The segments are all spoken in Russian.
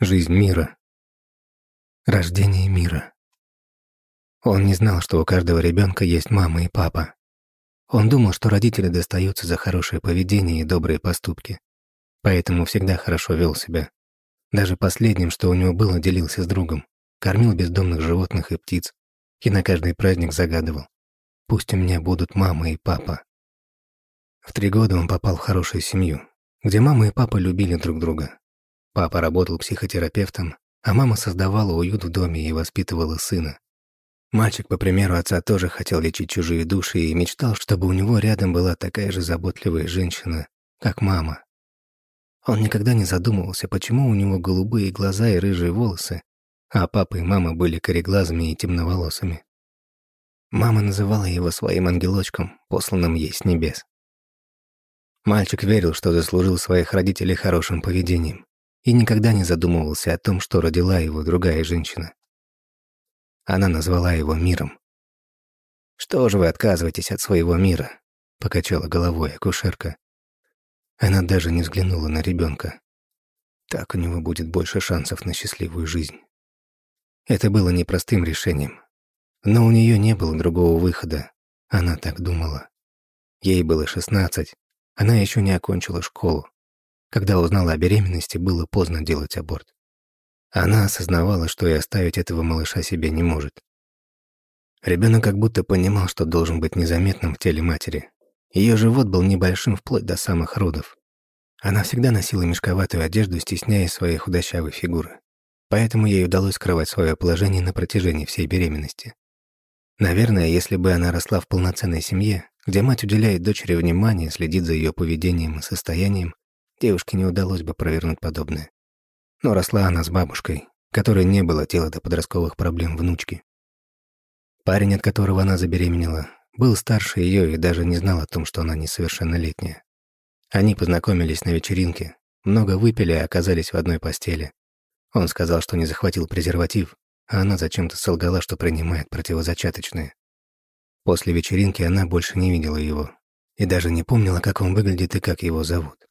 Жизнь мира. Рождение мира. Он не знал, что у каждого ребенка есть мама и папа. Он думал, что родители достаются за хорошее поведение и добрые поступки. Поэтому всегда хорошо вел себя. Даже последним, что у него было, делился с другом. Кормил бездомных животных и птиц. И на каждый праздник загадывал. Пусть у меня будут мама и папа. В три года он попал в хорошую семью, где мама и папа любили друг друга. Папа работал психотерапевтом, а мама создавала уют в доме и воспитывала сына. Мальчик, по примеру отца, тоже хотел лечить чужие души и мечтал, чтобы у него рядом была такая же заботливая женщина, как мама. Он никогда не задумывался, почему у него голубые глаза и рыжие волосы, а папа и мама были кореглазыми и темноволосыми. Мама называла его своим ангелочком, посланным ей с небес. Мальчик верил, что заслужил своих родителей хорошим поведением и никогда не задумывался о том, что родила его другая женщина. Она назвала его миром. «Что же вы отказываетесь от своего мира?» — покачала головой акушерка. Она даже не взглянула на ребенка. Так у него будет больше шансов на счастливую жизнь. Это было непростым решением. Но у нее не было другого выхода. Она так думала. Ей было шестнадцать. Она еще не окончила школу. Когда узнала о беременности, было поздно делать аборт. Она осознавала, что и оставить этого малыша себе не может. Ребенок как будто понимал, что должен быть незаметным в теле матери. Ее живот был небольшим вплоть до самых родов. Она всегда носила мешковатую одежду, стесняя своей худощавой фигуры. Поэтому ей удалось скрывать свое положение на протяжении всей беременности. Наверное, если бы она росла в полноценной семье, где мать уделяет дочери внимание, следит за ее поведением и состоянием, девушке не удалось бы провернуть подобное. Но росла она с бабушкой, которой не было тела до подростковых проблем внучки. Парень, от которого она забеременела, был старше ее и даже не знал о том, что она несовершеннолетняя. Они познакомились на вечеринке, много выпили и оказались в одной постели. Он сказал, что не захватил презерватив, а она зачем-то солгала, что принимает противозачаточные. После вечеринки она больше не видела его и даже не помнила, как он выглядит и как его зовут.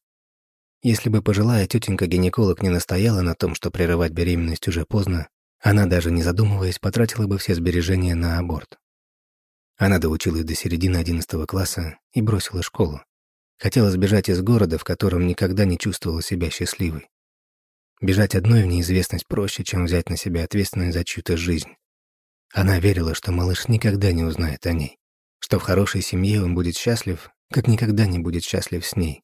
Если бы пожилая тетенька-гинеколог не настояла на том, что прерывать беременность уже поздно, она даже не задумываясь потратила бы все сбережения на аборт. Она доучилась до середины 11 класса и бросила школу. Хотела сбежать из города, в котором никогда не чувствовала себя счастливой. Бежать одной в неизвестность проще, чем взять на себя ответственность за чью-то жизнь. Она верила, что малыш никогда не узнает о ней, что в хорошей семье он будет счастлив, как никогда не будет счастлив с ней,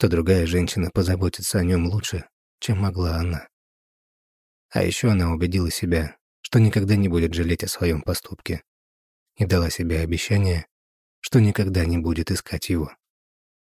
что другая женщина позаботится о нем лучше, чем могла она. А еще она убедила себя, что никогда не будет жалеть о своем поступке, и дала себе обещание, что никогда не будет искать его.